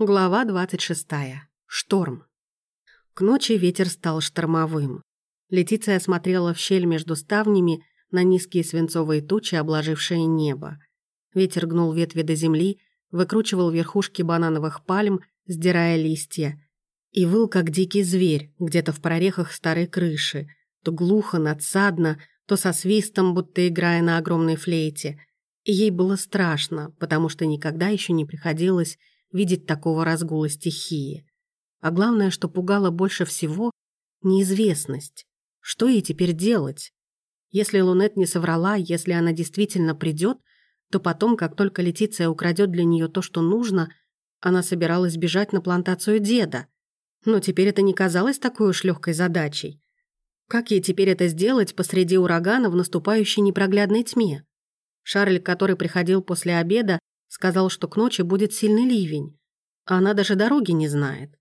Глава 26. Шторм. К ночи ветер стал штормовым. Летиция смотрела в щель между ставнями на низкие свинцовые тучи, обложившие небо. Ветер гнул ветви до земли, выкручивал верхушки банановых пальм, сдирая листья, и выл, как дикий зверь, где-то в прорехах старой крыши, то глухо, надсадно, то со свистом, будто играя на огромной флейте. И ей было страшно, потому что никогда еще не приходилось видеть такого разгула стихии. А главное, что пугало больше всего – неизвестность. Что ей теперь делать? Если Лунет не соврала, если она действительно придет, то потом, как только Летиция украдет для нее то, что нужно, она собиралась бежать на плантацию деда. Но теперь это не казалось такой уж легкой задачей. Как ей теперь это сделать посреди урагана в наступающей непроглядной тьме? Шарль, который приходил после обеда, Сказал, что к ночи будет сильный ливень, а она даже дороги не знает.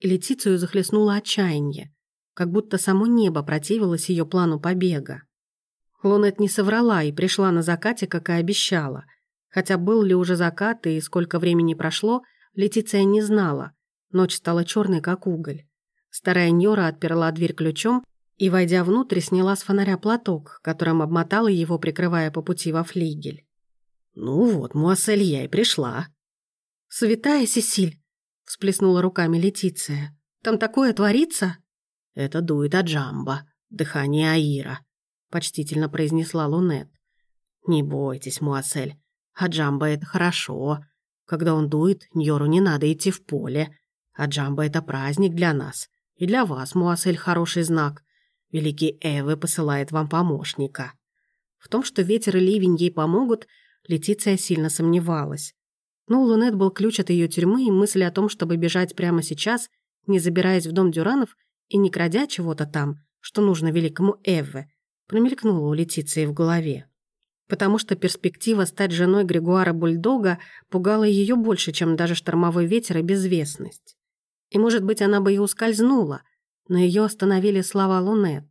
И Летицию захлестнуло отчаяние, как будто само небо противилось ее плану побега. Лунет не соврала и пришла на закате, как и обещала. Хотя был ли уже закат и сколько времени прошло, Летиция не знала. Ночь стала черной, как уголь. Старая Ньора отперла дверь ключом и, войдя внутрь, сняла с фонаря платок, которым обмотала его, прикрывая по пути во флигель. «Ну вот, Муассель, я и пришла». «Святая Сесиль!» — всплеснула руками Летиция. «Там такое творится?» «Это дует Аджамба, дыхание Аира», — почтительно произнесла Лунет. «Не бойтесь, Муассель, Аджамба — это хорошо. Когда он дует, Ньору не надо идти в поле. Аджамба — это праздник для нас. И для вас, Муассель, хороший знак. Великий Эвы посылает вам помощника». В том, что ветер и ливень ей помогут — Летиция сильно сомневалась. Но у Лунет был ключ от ее тюрьмы, и мысль о том, чтобы бежать прямо сейчас, не забираясь в дом Дюранов и не крадя чего-то там, что нужно великому Эвве, промелькнула у Летиции в голове. Потому что перспектива стать женой Григуара Бульдога пугала ее больше, чем даже штормовой ветер и безвестность. И, может быть, она бы и ускользнула, но ее остановили слова Лунет.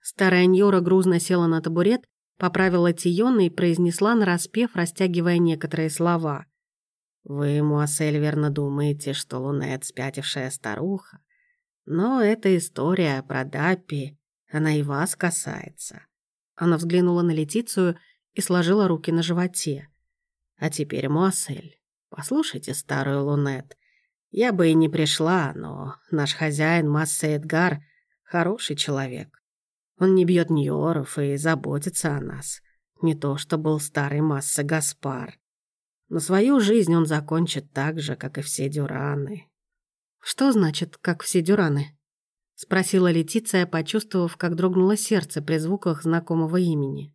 Старая Ньора грузно села на табурет Поправила Тиона и произнесла нараспев, растягивая некоторые слова. «Вы, Муассель, верно думаете, что Лунет спятившая старуха? Но эта история про Даппи, она и вас касается». Она взглянула на Летицию и сложила руки на животе. «А теперь, Муассель, послушайте старую Лунет. Я бы и не пришла, но наш хозяин Масса Эдгар хороший человек. Он не бьет Ньоров и заботится о нас. Не то, что был старый масса Гаспар. Но свою жизнь он закончит так же, как и все дюраны. «Что значит, как все дюраны?» — спросила Летиция, почувствовав, как дрогнуло сердце при звуках знакомого имени.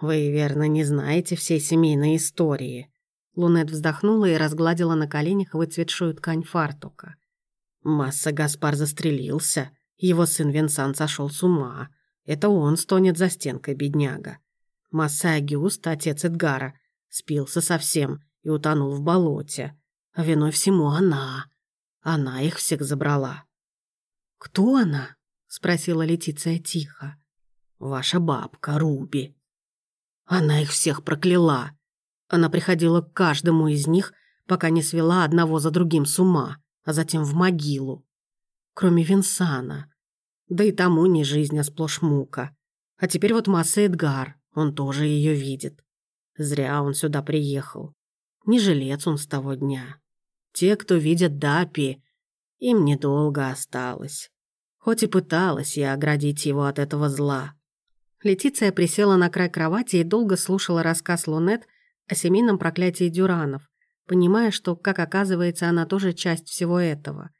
«Вы, верно, не знаете всей семейной истории». Лунет вздохнула и разгладила на коленях выцветшую ткань фартука. Масса Гаспар застрелился, его сын Винсан сошел с ума, это он стонет за стенкой, бедняга. Масса Агюст, отец Эдгара, спился совсем и утонул в болоте. А виной всему она. Она их всех забрала. «Кто она?» — спросила Летиция тихо. «Ваша бабка, Руби. Она их всех прокляла. Она приходила к каждому из них, пока не свела одного за другим с ума, а затем в могилу. Кроме Винсана. Да и тому не жизнь, а сплошь мука. А теперь вот Масса Эдгар, он тоже ее видит. Зря он сюда приехал. Не жилец он с того дня. Те, кто видят Дапи, им недолго осталось. Хоть и пыталась я оградить его от этого зла. Летиция присела на край кровати и долго слушала рассказ Лунет о семейном проклятии Дюранов, понимая, что, как оказывается, она тоже часть всего этого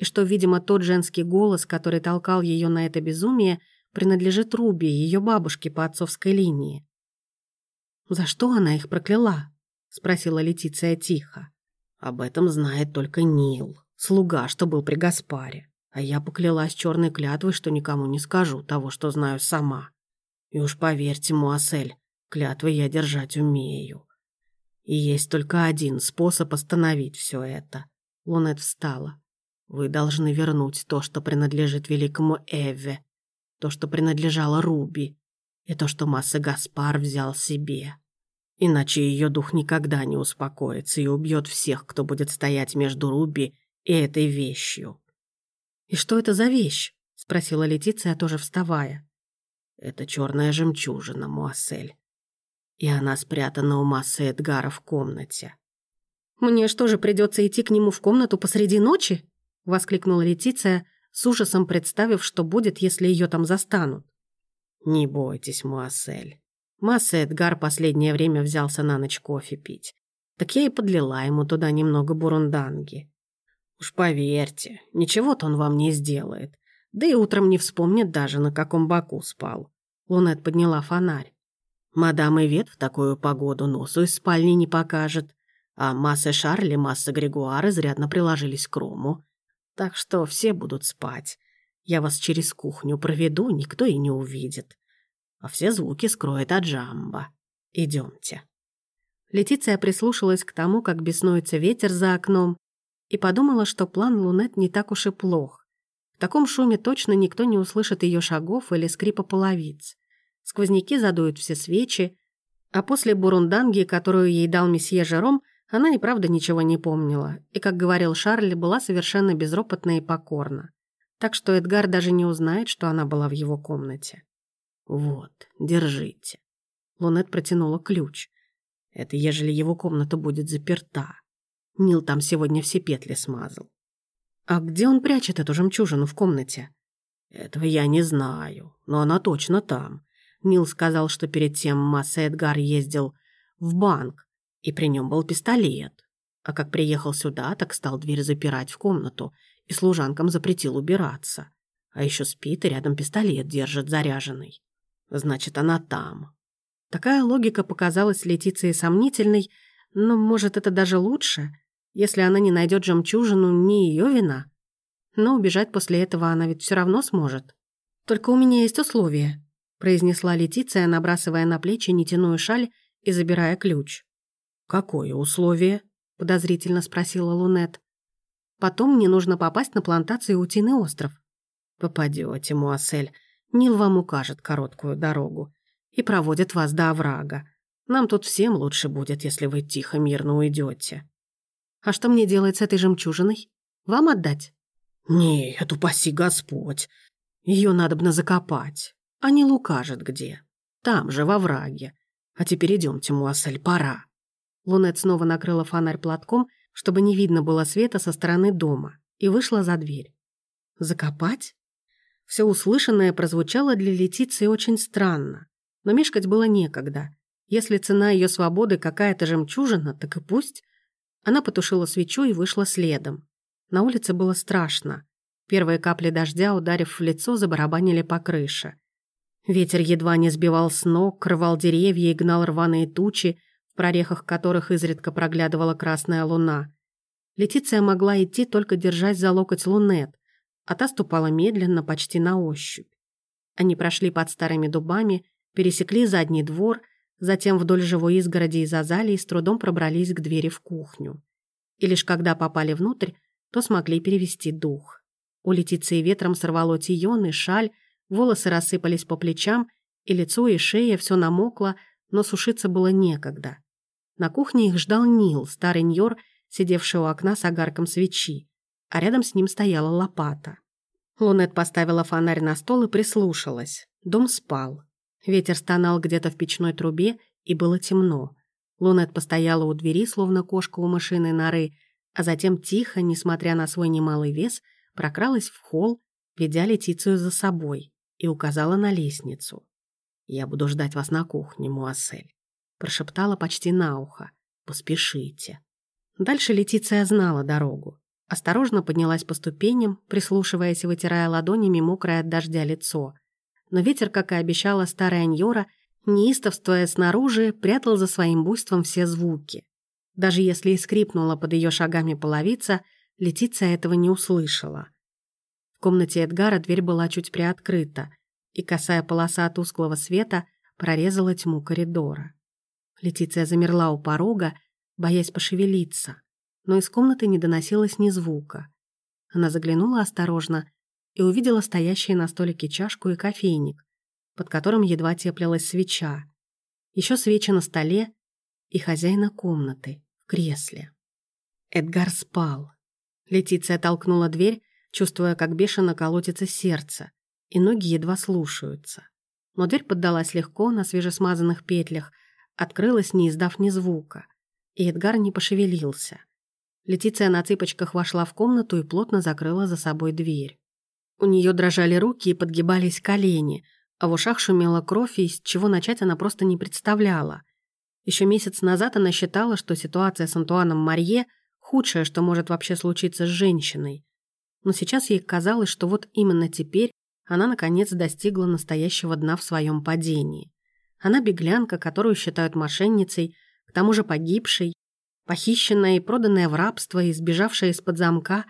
и что, видимо, тот женский голос, который толкал ее на это безумие, принадлежит Руби, ее бабушке по отцовской линии. «За что она их прокляла?» — спросила Летиция тихо. «Об этом знает только Нил, слуга, что был при Гаспаре. А я поклялась черной клятвой, что никому не скажу того, что знаю сама. И уж поверьте, Муассель, клятвы я держать умею. И есть только один способ остановить все это». Лунет встала. Вы должны вернуть то, что принадлежит великому Эве, то, что принадлежало Руби, и то, что Масса Гаспар взял себе. Иначе ее дух никогда не успокоится и убьет всех, кто будет стоять между Руби и этой вещью. «И что это за вещь?» — спросила Летиция, тоже вставая. «Это черная жемчужина, Муассель. И она спрятана у массы Эдгара в комнате». «Мне что же, придется идти к нему в комнату посреди ночи?» — воскликнула Летиция, с ужасом представив, что будет, если ее там застанут. «Не бойтесь, Муассель. Масса Эдгар последнее время взялся на ночь кофе пить. Так я и подлила ему туда немного бурунданги. Уж поверьте, ничего-то он вам не сделает. Да и утром не вспомнит даже, на каком боку спал». Лунет подняла фонарь. «Мадам Ивет в такую погоду носу из спальни не покажет, а масса Шарли, масса Григуар изрядно приложились к Рому. Так что все будут спать. Я вас через кухню проведу, никто и не увидит. А все звуки скроет Аджамба. Идемте. Летиция прислушалась к тому, как беснуется ветер за окном, и подумала, что план Лунет не так уж и плох. В таком шуме точно никто не услышит ее шагов или скрипа половиц. Сквозняки задуют все свечи, а после бурунданги, которую ей дал месье Жером, она и правда ничего не помнила, и, как говорил Шарль, была совершенно безропотна и покорна. Так что Эдгар даже не узнает, что она была в его комнате. «Вот, держите». Лунет протянула ключ. «Это ежели его комната будет заперта. Нил там сегодня все петли смазал». «А где он прячет эту жемчужину в комнате?» «Этого я не знаю, но она точно там. Нил сказал, что перед тем Масса Эдгар ездил в банк, и при нем был пистолет. А как приехал сюда, так стал дверь запирать в комнату и служанкам запретил убираться. А еще спит и рядом пистолет держит заряженный. Значит, она там. Такая логика показалась Летиции сомнительной, но, может, это даже лучше, если она не найдет жемчужину, не ее вина. Но убежать после этого она ведь все равно сможет. «Только у меня есть условия», — произнесла Летиция, набрасывая на плечи нитяную шаль и забирая ключ. «Какое условие?» — подозрительно спросила Лунет. «Потом мне нужно попасть на плантацию Утиный остров». «Попадете, Муассель. Нил вам укажет короткую дорогу и проводит вас до оврага. Нам тут всем лучше будет, если вы тихо, мирно уйдете. А что мне делать с этой жемчужиной? Вам отдать? Нет, упаси Господь. Ее надобно закопать. А Нил укажет где. Там же, во враге. А теперь идемте, Муассель, пора. Лунет снова накрыла фонарь платком, чтобы не видно было света со стороны дома, и вышла за дверь. Закопать? Все услышанное прозвучало для Летиции очень странно, но мешкать было некогда. Если цена ее свободы какая-то жемчужина, так и пусть. Она потушила свечу и вышла следом. На улице было страшно. Первые капли дождя, ударив в лицо, забарабанили по крыше. Ветер едва не сбивал с ног, рвал деревья и гнал рваные тучи, в прорехах которых изредка проглядывала красная луна. Летиция могла идти, только держась за локоть лунет, а та ступала медленно, почти на ощупь. Они прошли под старыми дубами, пересекли задний двор, затем вдоль живой изгороди из азалии с трудом пробрались к двери в кухню. И лишь когда попали внутрь, то смогли перевести дух. У Летиции ветром сорвало тион шаль, волосы рассыпались по плечам, и лицо и шея все намокло, но сушиться было некогда. На кухне их ждал Нил, старый ньор, сидевший у окна с огарком свечи, а рядом с ним стояла лопата. Лунет поставила фонарь на стол и прислушалась. Дом спал. Ветер стонал где-то в печной трубе, и было темно. Лунет постояла у двери, словно кошка у мышиной норы, а затем тихо, несмотря на свой немалый вес, прокралась в холл, ведя Летицию за собой, и указала на лестницу. «Я буду ждать вас на кухне, Муассель», — прошептала почти на ухо. «Поспешите». Дальше Летиция знала дорогу. Осторожно поднялась по ступеням, прислушиваясь и вытирая ладонями мокрое от дождя лицо. Но ветер, как и обещала старая Ньора, неистовствуя снаружи, прятал за своим буйством все звуки. Даже если и скрипнула под ее шагами половица, Летиция этого не услышала. В комнате Эдгара дверь была чуть приоткрыта и косая полоса тусклого света прорезала тьму коридора. Летиция замерла у порога, боясь пошевелиться, но из комнаты не доносилось ни звука. Она заглянула осторожно и увидела стоящие на столике чашку и кофейник, под которым едва теплилась свеча. Еще свечи на столе, и хозяина комнаты в кресле. Эдгар спал. Летиция толкнула дверь, чувствуя, как бешено колотится сердце, и ноги едва слушаются. Но дверь поддалась легко на свежесмазанных петлях, открылась, не издав ни звука, и Эдгар не пошевелился. Летиция на цыпочках вошла в комнату и плотно закрыла за собой дверь. У нее дрожали руки и подгибались колени, а в ушах шумела кровь, и с чего начать она просто не представляла. Еще месяц назад она считала, что ситуация с Антуаном Марье – худшее, что может вообще случиться с женщиной. Но сейчас ей казалось, что вот именно теперь она наконец достигла настоящего дна в своем падении. Она беглянка, которую считают мошенницей, к тому же погибшей, похищенная и проданная в рабство и сбежавшая из-под замка.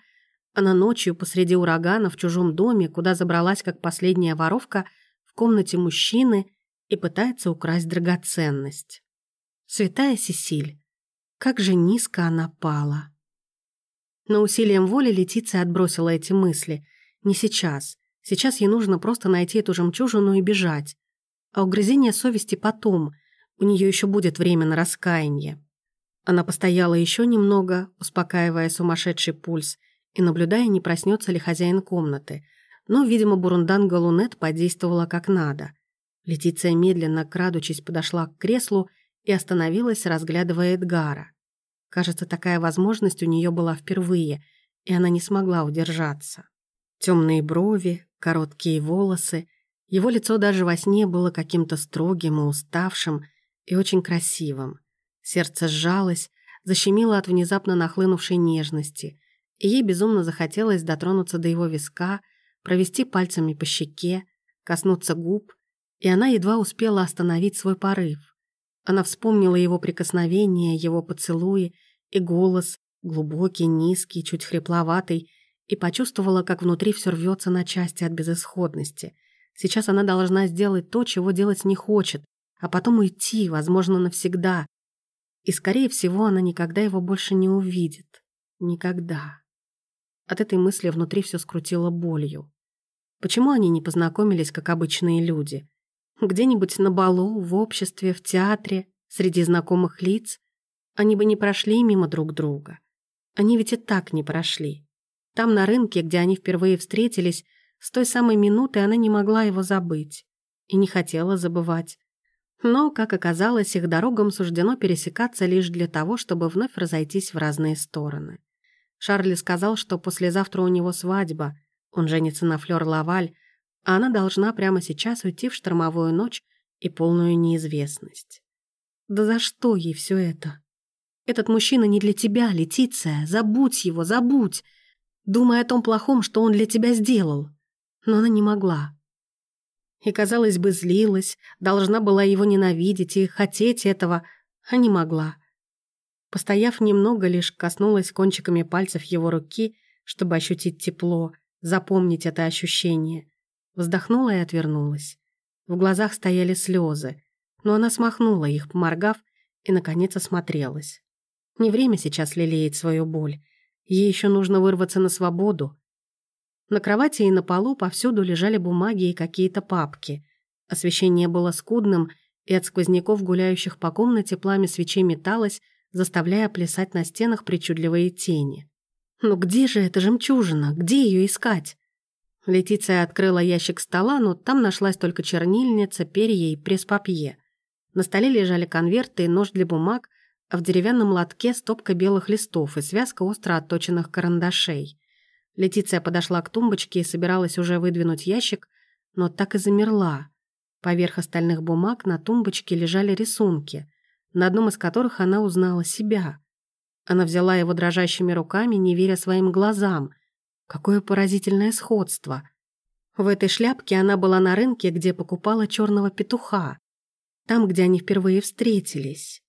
Она ночью посреди урагана в чужом доме, куда забралась как последняя воровка, в комнате мужчины и пытается украсть драгоценность. Святая Сесиль, как же низко она пала. Но усилием воли Летиция отбросила эти мысли. Не сейчас. Сейчас ей нужно просто найти эту жемчужину и бежать. А угрызение совести потом. У нее еще будет время на раскаяние. Она постояла еще немного, успокаивая сумасшедший пульс и наблюдая, не проснется ли хозяин комнаты. Но, видимо, Бурунданга Лунет подействовала как надо. Летиция медленно, крадучись, подошла к креслу и остановилась, разглядывая Эдгара. Кажется, такая возможность у нее была впервые, и она не смогла удержаться. Темные брови, короткие волосы. Его лицо даже во сне было каким-то строгим и уставшим, и очень красивым. Сердце сжалось, защемило от внезапно нахлынувшей нежности, и ей безумно захотелось дотронуться до его виска, провести пальцами по щеке, коснуться губ, и она едва успела остановить свой порыв. Она вспомнила его прикосновение, его поцелуи и голос, глубокий, низкий, чуть хрипловатый, и почувствовала, как внутри все рвется на части от безысходности. Сейчас она должна сделать то, чего делать не хочет, а потом уйти, возможно, навсегда. И, скорее всего, она никогда его больше не увидит. Никогда. От этой мысли внутри все скрутило болью. Почему они не познакомились, как обычные люди? Где-нибудь на балу, в обществе, в театре, среди знакомых лиц? Они бы не прошли мимо друг друга. Они ведь и так не прошли. Там, на рынке, где они впервые встретились, с той самой минуты она не могла его забыть. И не хотела забывать. Но, как оказалось, их дорогам суждено пересекаться лишь для того, чтобы вновь разойтись в разные стороны. Шарли сказал, что послезавтра у него свадьба, он женится на Флёр Лаваль, а она должна прямо сейчас уйти в штормовую ночь и полную неизвестность. Да за что ей все это? Этот мужчина не для тебя, Летиция, забудь его, забудь думая о том плохом, что он для тебя сделал. Но она не могла. И, казалось бы, злилась, должна была его ненавидеть и хотеть этого, а не могла. Постояв немного, лишь коснулась кончиками пальцев его руки, чтобы ощутить тепло, запомнить это ощущение. Вздохнула и отвернулась. В глазах стояли слезы, но она смахнула их, поморгав, и, наконец, осмотрелась. Не время сейчас лелеять свою боль. Ей еще нужно вырваться на свободу. На кровати и на полу повсюду лежали бумаги и какие-то папки. Освещение было скудным, и от сквозняков, гуляющих по комнате, пламя свечей металось, заставляя плясать на стенах причудливые тени. «Ну где же эта жемчужина? Где ее искать?» Летиция открыла ящик стола, но там нашлась только чернильница, перья и пресс-папье. На столе лежали конверты и нож для бумаг, а в деревянном лотке стопка белых листов и связка остро отточенных карандашей. Летиция подошла к тумбочке и собиралась уже выдвинуть ящик, но так и замерла. Поверх остальных бумаг на тумбочке лежали рисунки, на одном из которых она узнала себя. Она взяла его дрожащими руками, не веря своим глазам. Какое поразительное сходство. В этой шляпке она была на рынке, где покупала черного петуха. Там, где они впервые встретились.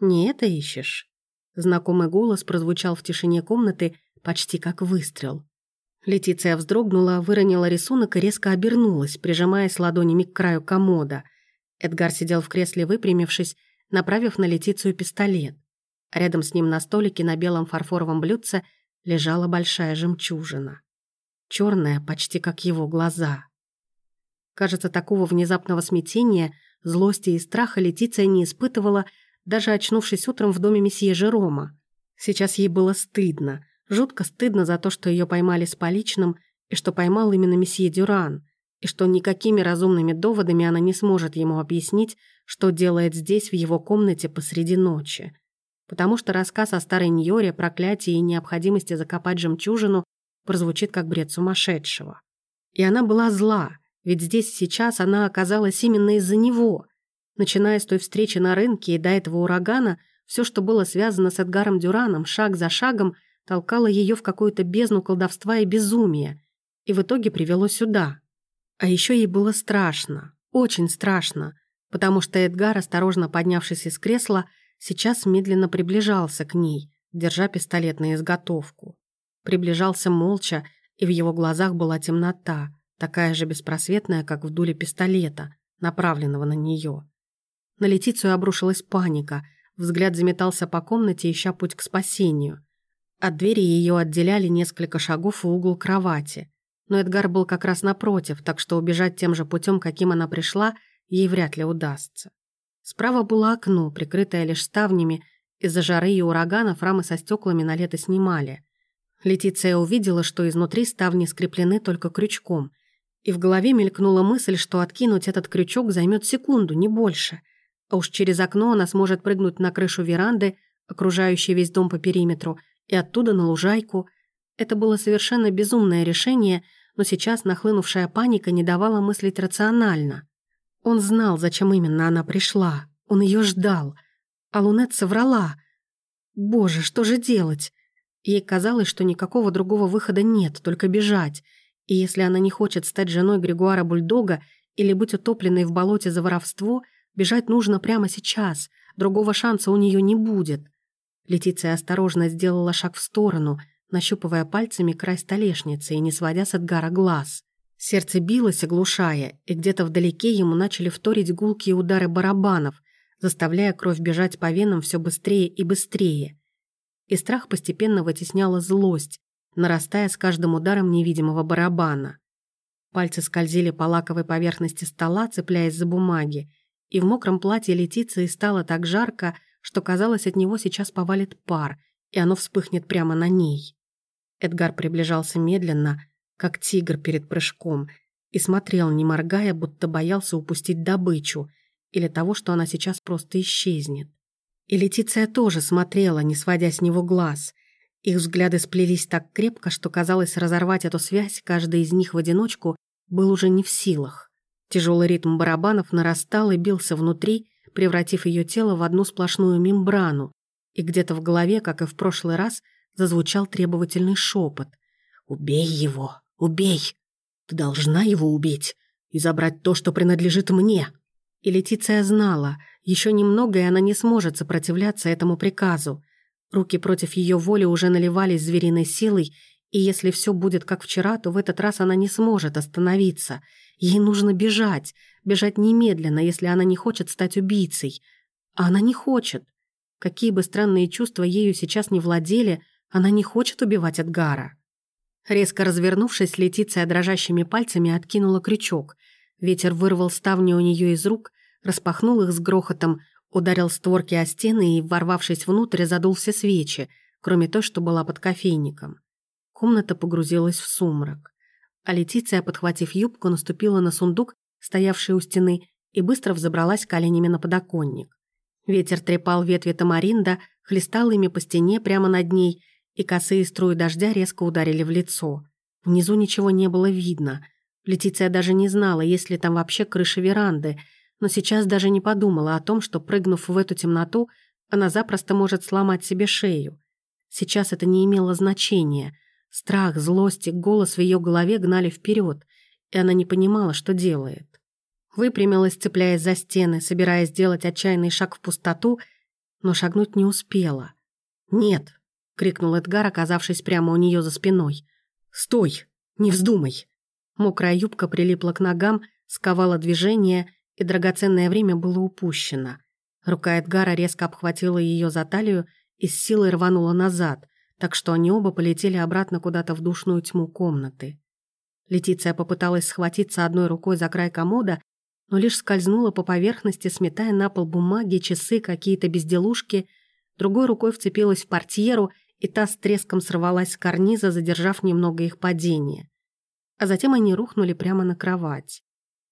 «Не это ищешь?» Знакомый голос прозвучал в тишине комнаты почти как выстрел. Летиция вздрогнула, выронила рисунок и резко обернулась, прижимаясь ладонями к краю комода. Эдгар сидел в кресле, выпрямившись, направив на Летицию пистолет. Рядом с ним на столике на белом фарфоровом блюдце лежала большая жемчужина. Черная, почти как его глаза. Кажется, такого внезапного смятения, злости и страха Летиция не испытывала даже очнувшись утром в доме месье Жерома. Сейчас ей было стыдно, жутко стыдно за то, что ее поймали с поличным, и что поймал именно месье Дюран, и что никакими разумными доводами она не сможет ему объяснить, что делает здесь, в его комнате, посреди ночи. Потому что рассказ о старой Ньоре, проклятии и необходимости закопать жемчужину прозвучит как бред сумасшедшего. И она была зла, ведь здесь сейчас она оказалась именно из-за него. Начиная с той встречи на рынке и до этого урагана, все, что было связано с Эдгаром Дюраном, шаг за шагом, толкало ее в какую-то бездну колдовства и безумия, и в итоге привело сюда. А еще ей было страшно, очень страшно, потому что Эдгар, осторожно поднявшись из кресла, сейчас медленно приближался к ней, держа пистолет на изготовку. Приближался молча, и в его глазах была темнота, такая же беспросветная, как в дуле пистолета, направленного на нее. На Летицию обрушилась паника, взгляд заметался по комнате, ища путь к спасению. От двери ее отделяли несколько шагов и угол кровати. Но Эдгар был как раз напротив, так что убежать тем же путем, каким она пришла, ей вряд ли удастся. Справа было окно, прикрытое лишь ставнями, из-за жары и ураганов рамы со стеклами на лето снимали. Летиция увидела, что изнутри ставни скреплены только крючком, и в голове мелькнула мысль, что откинуть этот крючок займет секунду, не больше. А уж через окно она сможет прыгнуть на крышу веранды, окружающей весь дом по периметру, и оттуда на лужайку. Это было совершенно безумное решение, но сейчас нахлынувшая паника не давала мыслить рационально. Он знал, зачем именно она пришла. Он ее ждал. А Лунет соврала. Боже, что же делать? Ей казалось, что никакого другого выхода нет, только бежать. И если она не хочет стать женой Григуара Бульдога или быть утопленной в болоте за воровство, бежать нужно прямо сейчас. Другого шанса у нее не будет. Летиция осторожно сделала шаг в сторону, нащупывая пальцами край столешницы и не сводя с Эдгара глаз. Сердце билось, оглушая, и где-то вдалеке ему начали вторить гулкие удары барабанов, заставляя кровь бежать по венам все быстрее и быстрее. И страх постепенно вытесняла злость, нарастая с каждым ударом невидимого барабана. Пальцы скользили по лаковой поверхности стола, цепляясь за бумаги, и в мокром платье Летиции стало так жарко, что казалось, от него сейчас повалит пар, и оно вспыхнет прямо на ней. Эдгар приближался медленно, как тигр перед прыжком, и смотрел, не моргая, будто боялся упустить добычу или того, что она сейчас просто исчезнет. И Летиция тоже смотрела, не сводя с него глаз. Их взгляды сплелись так крепко, что казалось разорвать эту связь, каждый из них в одиночку был уже не в силах. Тяжелый ритм барабанов нарастал и бился внутри, превратив ее тело в одну сплошную мембрану, и где-то в голове, как и в прошлый раз, зазвучал требовательный шепот. «Убей его! Убей! Ты должна его убить и забрать то, что принадлежит мне!» И Летиция знала, еще немного, и она не сможет сопротивляться этому приказу. Руки против ее воли уже наливались звериной силой, и если все будет как вчера, то в этот раз она не сможет остановиться. Ей нужно бежать, бежать немедленно, если она не хочет стать убийцей. А она не хочет. Какие бы странные чувства ею сейчас не владели, она не хочет убивать Эдгара. Резко развернувшись, Летиция дрожащими пальцами откинула крючок. Ветер вырвал ставни у нее из рук, распахнул их с грохотом, ударил створки о стены и, ворвавшись внутрь, задул все свечи, кроме той, что была под кофейником. Комната погрузилась в сумрак. А Летиция, подхватив юбку, наступила на сундук, стоявший у стены, и быстро взобралась коленями на подоконник. Ветер трепал ветви тамаринда, хлестал ими по стене прямо над ней, и косые струи дождя резко ударили в лицо. Внизу ничего не было видно. Летиция даже не знала, есть ли там вообще крыша веранды, но сейчас даже не подумала о том, что, прыгнув в эту темноту, она запросто может сломать себе шею. Сейчас это не имело значения. Страх, злость и голос в ее голове гнали вперед, и она не понимала, что делает. Выпрямилась, цепляясь за стены, собираясь сделать отчаянный шаг в пустоту, но шагнуть не успела. «Нет!» — крикнул Эдгар, оказавшись прямо у нее за спиной. «Стой! Не вздумай!» Мокрая юбка прилипла к ногам, сковала движение, и драгоценное время было упущено. Рука Эдгара резко обхватила ее за талию и с силой рванула назад, так что они оба полетели обратно куда-то в душную тьму комнаты. Летиция попыталась схватиться одной рукой за край комода, но лишь скользнула по поверхности, сметая на пол бумаги, часы, какие-то безделушки, другой рукой вцепилась в портьеру, и та с треском сорвалась с карниза, задержав немного их падение. А затем они рухнули прямо на кровать.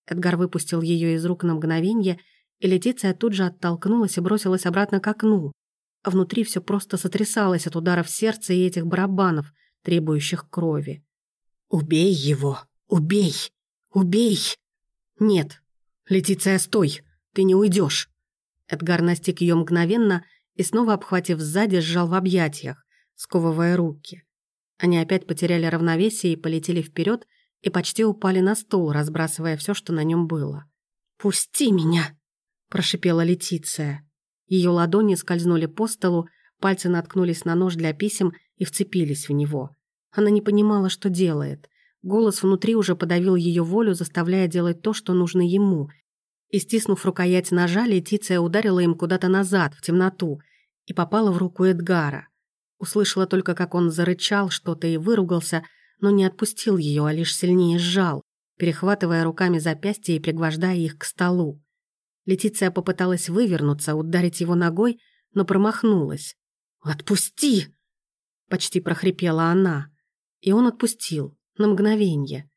Эдгар выпустил ее из рук на мгновение, и Летиция тут же оттолкнулась и бросилась обратно к окну. А внутри все просто сотрясалось от ударов сердца и этих барабанов, требующих крови. «Убей его! Убей! Убей!» «Нет! Летиция, стой! Ты не уйдешь!» Эдгар настиг ее мгновенно и, снова обхватив сзади, сжал в объятиях, сковывая руки. Они опять потеряли равновесие и полетели вперед, и почти упали на стол, разбрасывая все, что на нем было. «Пусти меня!» – прошипела Летиция. Ее ладони скользнули по столу, пальцы наткнулись на нож для писем и вцепились в него. Она не понимала, что делает. Голос внутри уже подавил ее волю, заставляя делать то, что нужно ему. И стиснув рукоять ножа, Летиция ударила им куда-то назад, в темноту, и попала в руку Эдгара. Услышала только, как он зарычал что-то и выругался – но не отпустил ее, а лишь сильнее сжал, перехватывая руками запястья и пригвождая их к столу. Летиция попыталась вывернуться, ударить его ногой, но промахнулась. «Отпусти!» — почти прохрипела она. И он отпустил, на мгновение.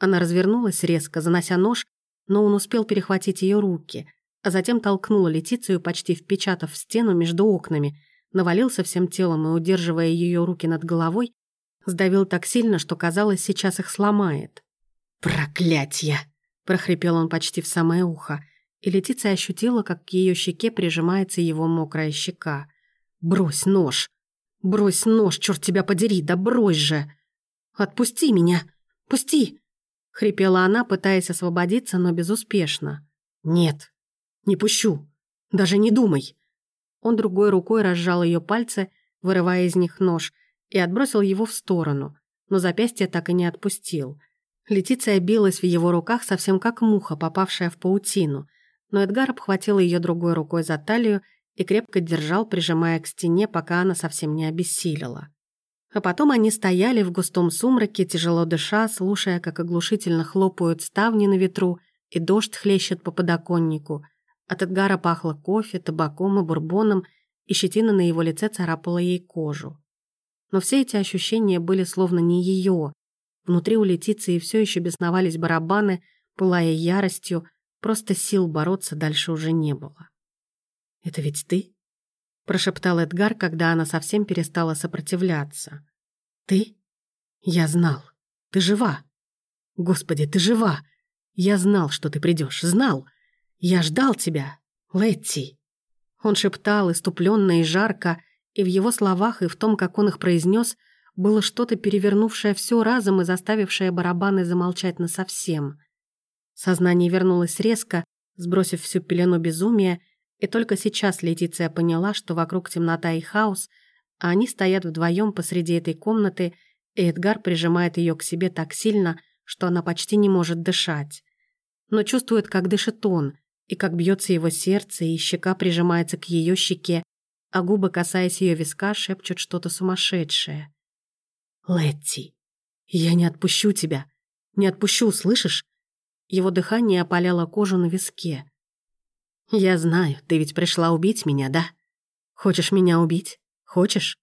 Она развернулась резко, занося нож, но он успел перехватить ее руки, а затем толкнула Летицию, почти впечатав в стену между окнами, навалился всем телом и, удерживая ее руки над головой, Сдавил так сильно, что казалось, сейчас их сломает. «Проклятье!» – прохрипел он почти в самое ухо, и Летиция ощутила, как к ее щеке прижимается его мокрая щека. «Брось нож! Брось нож, черт тебя подери, да брось же! Отпусти меня! Пусти!» — хрипела она, пытаясь освободиться, но безуспешно. «Нет, не пущу! Даже не думай!» Он другой рукой разжал ее пальцы, вырывая из них нож — и отбросил его в сторону, но запястье так и не отпустил. Летиция билась в его руках совсем как муха, попавшая в паутину, но Эдгар обхватил ее другой рукой за талию и крепко держал, прижимая к стене, пока она совсем не обессилила. А потом они стояли в густом сумраке, тяжело дыша, слушая, как оглушительно хлопают ставни на ветру и дождь хлещет по подоконнику. От Эдгара пахло кофе, табаком и бурбоном, и щетина на его лице царапала ей кожу. Но все эти ощущения были словно не ее. Внутри у Летиции все еще бесновались барабаны, пылая яростью, просто сил бороться дальше уже не было. «Это ведь ты?» – прошептал Эдгар, когда она совсем перестала сопротивляться. «Ты? Я знал. Ты жива. Господи, ты жива. Я знал, что ты придешь. Знал. Я ждал тебя. Летти». Он шептал иступленно и жарко, и в его словах, и в том, как он их произнес, было что-то перевернувшее все разом и заставившее барабаны замолчать насовсем. Сознание вернулось резко, сбросив всю пелену безумия, и только сейчас Летиция поняла, что вокруг темнота и хаос, а они стоят вдвоем посреди этой комнаты, и Эдгар прижимает ее к себе так сильно, что она почти не может дышать. Но чувствует, как дышит он, и как бьется его сердце, и щека прижимается к ее щеке, а губы, касаясь ее виска, шепчут что-то сумасшедшее. «Летти, я не отпущу тебя. Не отпущу, слышишь?» Его дыхание опаляло кожу на виске. «Я знаю, ты ведь пришла убить меня, да? Хочешь меня убить? Хочешь?»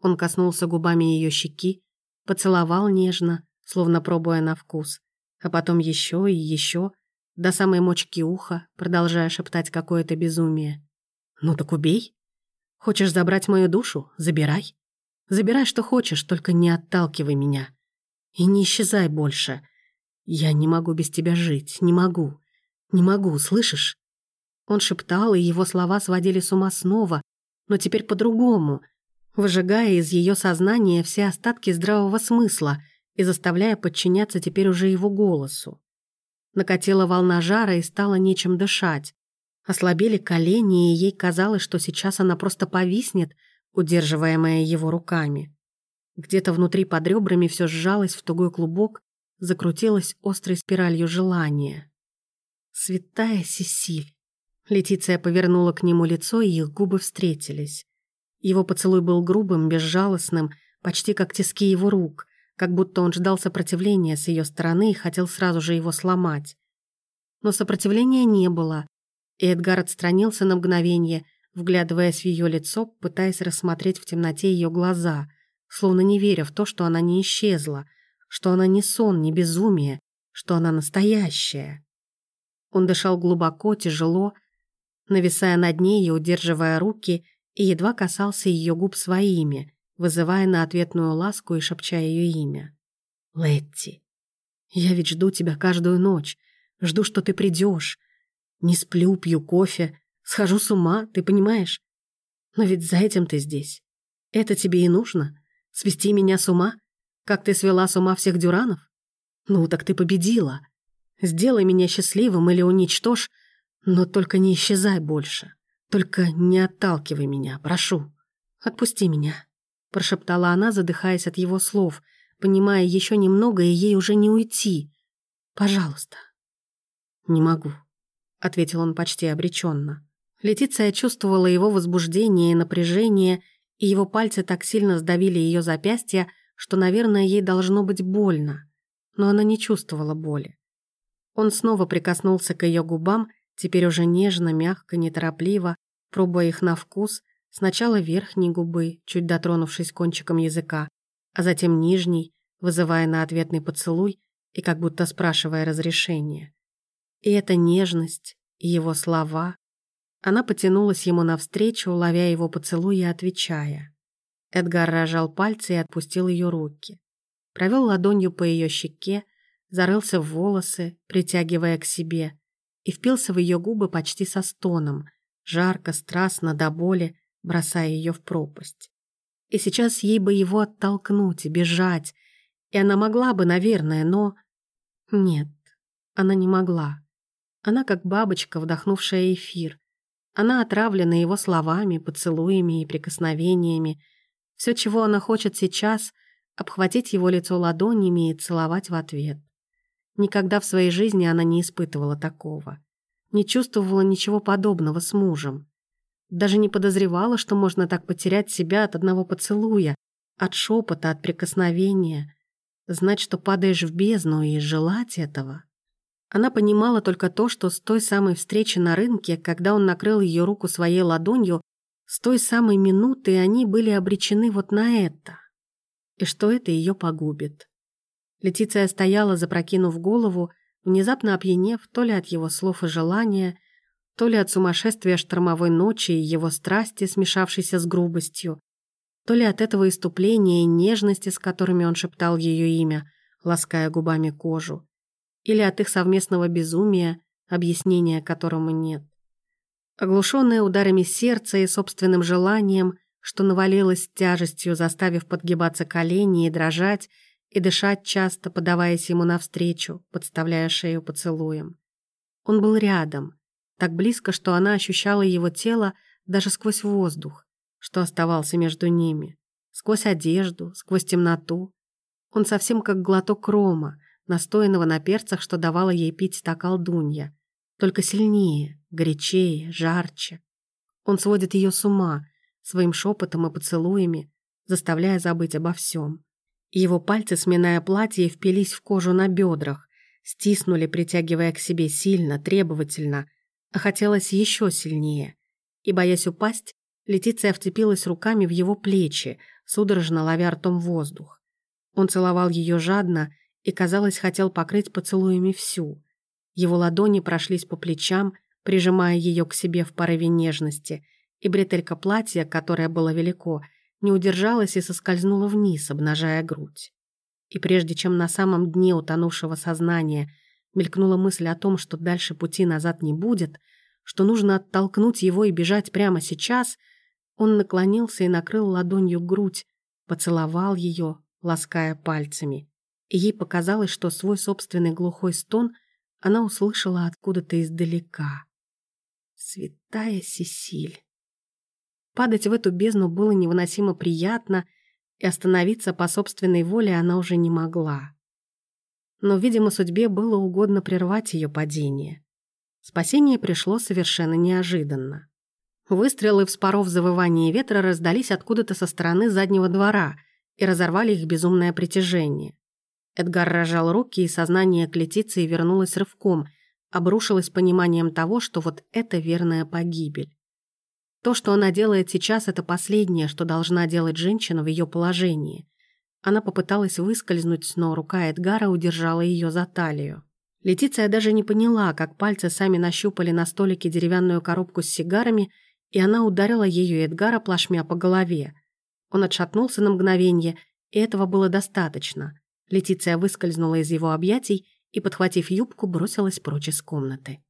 Он коснулся губами ее щеки, поцеловал нежно, словно пробуя на вкус, а потом еще и еще, до самой мочки уха, продолжая шептать какое-то безумие. «Ну так убей!» Хочешь забрать мою душу? Забирай. Забирай, что хочешь, только не отталкивай меня. И не исчезай больше. Я не могу без тебя жить, не могу. Не могу, слышишь? Он шептал, и его слова сводили с ума снова, но теперь по-другому, выжигая из ее сознания все остатки здравого смысла и заставляя подчиняться теперь уже его голосу. Накатила волна жара и стало нечем дышать. Ослабели колени, и ей казалось, что сейчас она просто повиснет, удерживаемая его руками. Где-то внутри под ребрами все сжалось в тугой клубок, закрутилось острой спиралью желания. «Святая Сесиль!» Летиция повернула к нему лицо, и их губы встретились. Его поцелуй был грубым, безжалостным, почти как тиски его рук, как будто он ждал сопротивления с ее стороны и хотел сразу же его сломать. Но сопротивления не было, и Эдгар отстранился на мгновение, вглядываясь в ее лицо, пытаясь рассмотреть в темноте ее глаза, словно не веря в то, что она не исчезла, что она не сон, не безумие, что она настоящая. Он дышал глубоко, тяжело, нависая над ней и удерживая руки, и едва касался ее губ своими, вызывая на ответную ласку и шепча ее имя. «Летти, я ведь жду тебя каждую ночь, жду, что ты придешь. Не сплю, пью кофе, схожу с ума, ты понимаешь? Но ведь за этим ты здесь. Это тебе и нужно? Свести меня с ума? Как ты свела с ума всех дюранов? Ну, так ты победила. Сделай меня счастливым или уничтожь, но только не исчезай больше. Только не отталкивай меня, прошу. Отпусти меня», — прошептала она, задыхаясь от его слов, понимая еще немного, и ей уже не уйти. «Пожалуйста». «Не могу», — ответил он почти обреченно. Летиция чувствовала его возбуждение и напряжение, и его пальцы так сильно сдавили ее запястья, что, наверное, ей должно быть больно. Но она не чувствовала боли. Он снова прикоснулся к ее губам, теперь уже нежно, мягко, неторопливо, пробуя их на вкус, сначала верхней губы, чуть дотронувшись кончиком языка, а затем нижней, вызывая на ответный поцелуй и как будто спрашивая разрешения. И эта нежность, и его слова. Она потянулась ему навстречу, ловя его поцелуй и отвечая. Эдгар рожал пальцы и отпустил ее руки. Провел ладонью по ее щеке, зарылся в волосы, притягивая к себе, и впился в ее губы почти со стоном, жарко, страстно, до боли, бросая ее в пропасть. И сейчас ей бы его оттолкнуть и бежать, и она могла бы, наверное, но... Нет, она не могла. Она как бабочка, вдохнувшая эфир. Она отравлена его словами, поцелуями и прикосновениями. Все, чего она хочет сейчас — обхватить его лицо ладонями и целовать в ответ. Никогда в своей жизни она не испытывала такого. Не чувствовала ничего подобного с мужем. Даже не подозревала, что можно так потерять себя от одного поцелуя, от шепота, от прикосновения. Знать, что падаешь в бездну и желать этого. Она понимала только то, что с той самой встречи на рынке, когда он накрыл ее руку своей ладонью, с той самой минуты они были обречены вот на это. И что это ее погубит. Летиция стояла, запрокинув голову, внезапно опьянев то ли от его слов и желания, то ли от сумасшествия штормовой ночи и его страсти, смешавшейся с грубостью, то ли от этого иступления и нежности, с которыми он шептал ее имя, лаская губами кожу, или от их совместного безумия, объяснения которому нет. Оглушенная ударами сердца и собственным желанием, что навалилось тяжестью, заставив подгибаться колени и дрожать, и дышать часто, подаваясь ему навстречу, подставляя шею поцелуем. Он был рядом, так близко, что она ощущала его тело даже сквозь воздух, что оставался между ними, сквозь одежду, сквозь темноту. Он совсем как глоток рома, настоянного на перцах, что давала ей пить та колдунья, только сильнее, горячее, жарче. Он сводит ее с ума своим шепотом и поцелуями, заставляя забыть обо всем. Его пальцы, сминая платье, впились в кожу на бедрах, стиснули, притягивая к себе сильно, требовательно, а хотелось еще сильнее. И, боясь упасть, Летиция вцепилась руками в его плечи, судорожно ловя ртом воздух. Он целовал ее жадно и, казалось, хотел покрыть поцелуями всю. Его ладони прошлись по плечам, прижимая ее к себе в порыве нежности, и бретелька платья, которое было велико, не удержалась и соскользнула вниз, обнажая грудь. И прежде чем на самом дне утонувшего сознания мелькнула мысль о том, что дальше пути назад не будет, что нужно оттолкнуть его и бежать прямо сейчас, он наклонился и накрыл ладонью грудь, поцеловал ее, лаская пальцами. И ей показалось, что свой собственный глухой стон она услышала откуда-то издалека. «Святая Сесиль!» Падать в эту бездну было невыносимо приятно, и остановиться по собственной воле она уже не могла. Но, видимо, судьбе было угодно прервать ее падение. Спасение пришло совершенно неожиданно. Выстрелы, вспоров завывание ветра, раздались откуда-то со стороны заднего двора и разорвали их безумное притяжение. Эдгар рожал руки, и сознание к Летиции вернулось рывком, обрушилась пониманием того, что вот это верная погибель. То, что она делает сейчас, это последнее, что должна делать женщина в ее положении. Она попыталась выскользнуть, но рука Эдгара удержала ее за талию. Летиция даже не поняла, как пальцы сами нащупали на столике деревянную коробку с сигарами, и она ударила ею Эдгара плашмя по голове. Он отшатнулся на мгновение, и этого было достаточно. Летиция выскользнула из его объятий и, подхватив юбку, бросилась прочь из комнаты.